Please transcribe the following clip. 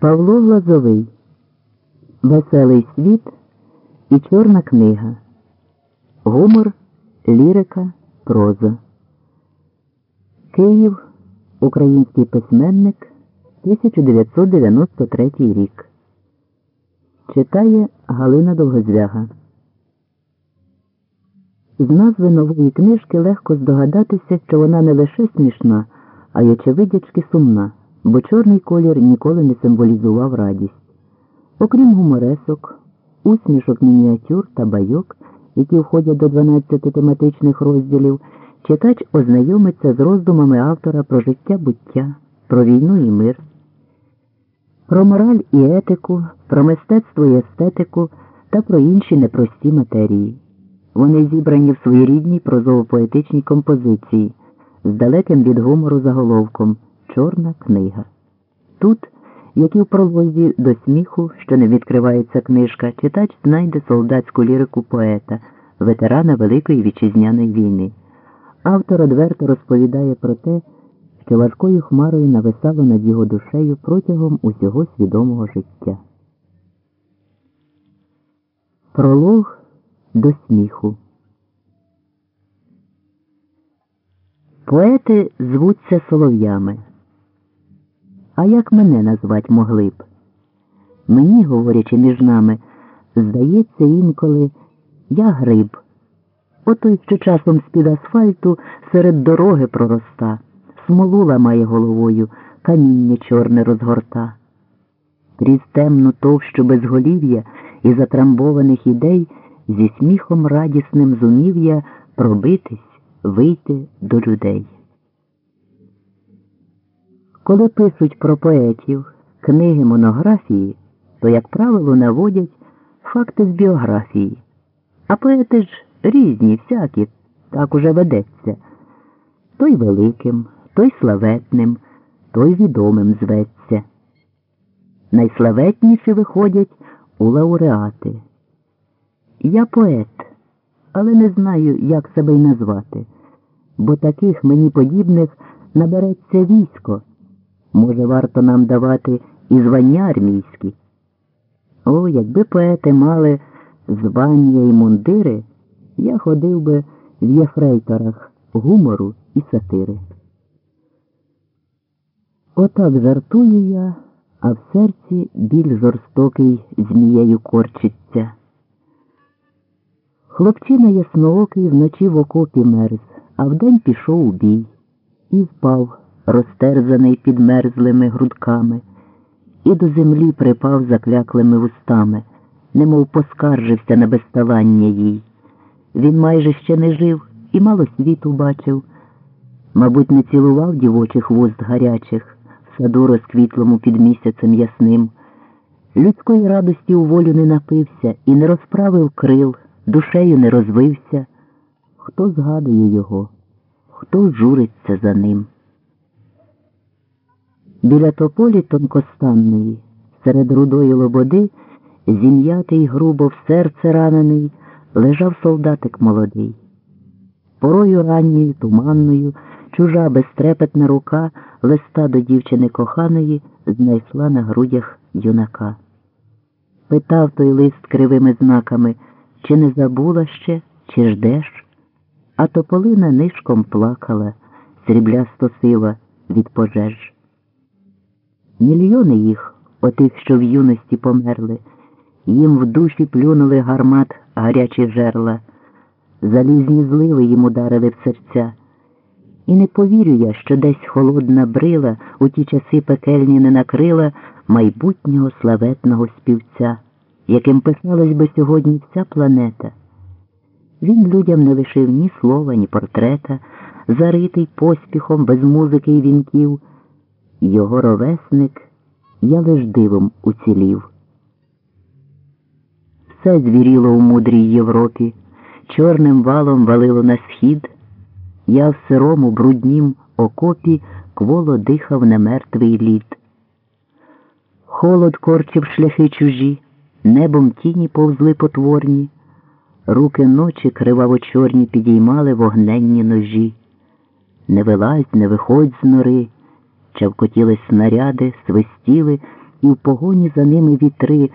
Павло Глазовий Веселий світ і Чорна книга. Гумор, лірика, проза. Київ. Український письменник 1993 рік. Читає Галина Довгозвяга. З назви нової книжки легко здогадатися, що вона не лише смішна, а й очевидячки сумна, бо чорний колір ніколи не символізував радість. Окрім гуморесок, усмішок мініатюр та байок, які входять до 12 тематичних розділів, читач ознайомиться з роздумами автора про життя буття, про війну і мир, про мораль і етику, про мистецтво і естетику та про інші непрості матерії. Вони зібрані в своєрідній прозово-поетичній композиції з далеким від гумору заголовком Чорна книга. Тут, як і в пролозі до сміху, що не відкривається книжка, читач знайде солдатську лірику поета, ветерана Великої Вітчизняної війни. Автор одверто розповідає про те, що важкою хмарою нависало над його душею протягом усього свідомого життя. Пролог до сміху. Поети звуться солов'ями. А як мене назвать могли б? Мені, говорячи між нами, здається інколи я гриб. Отой, що часом з-під асфальту серед дороги пророста, смолу ламає головою, каміння чорне розгорта. Крізь темну товщу безголів'я і затрамбованих ідей зі сміхом радісним зумів я пробитись, вийти до людей. Коли пишуть про поетів книги монографії, то, як правило, наводять факти з біографії. А поети ж різні, всякі, так уже ведеться. Той великим, той славетним, той відомим зветься. Найславетніші виходять у лауреати. Я поет, але не знаю, як себе й назвати, бо таких мені подібних набереться військо. Може, варто нам давати і звання армійські. О, якби поети мали звання і мундири, я ходив би в єфрейторах гумору і сатири. Отак жартую я, а в серці біль жорстокий змією корчиться. Хлопчина ясноокий вночі в окопі мерз, а вдень пішов у бій і впав, розтерзаний підмерзлими грудками, і до землі припав закляклими вустами, немов поскаржився на безставання їй. Він майже ще не жив і мало світу бачив, мабуть, не цілував дівочих вуст гарячих в саду розквітлому під місяцем ясним. Людської радості у волю не напився і не розправив крил, душею не розвився. Хто згадує його, хто журиться за ним? Біля тополі тонкостанної, серед рудої лободи, зім'ятий грубо в серце ранений, лежав солдатик молодий. Порою ранньою, туманною, чужа безтрепетна рука листа до дівчини коханої знайшла на грудях юнака. Питав той лист кривими знаками, чи не забула ще, чи ждеш? А тополина нишком плакала, сріблясто сива від пожеж. Мільйони їх, отих, що в юності померли, їм в душі плюнули гармат гарячі жерла, залізні зливи їм ударили в серця. І не повірю я, що десь холодна брила у ті часи пекельні не накрила майбутнього славетного співця, яким писалась би сьогодні вся планета. Він людям не лишив ні слова, ні портрета, заритий поспіхом без музики і вінків. Його ровесник я лиш дивом уцілів. Все звіріло у мудрій Європі, чорним валом валило на схід. Я в сирому, бруднім окопі кволо дихав на мертвий лід. Холод корчив шляхи чужі, небом тіні повзли потворні, руки ночі криваво чорні підіймали вогненні ножі. Не вилазь, не виходь з нори, чавкотіли снаряди, свистіли, і в погоні за ними вітри.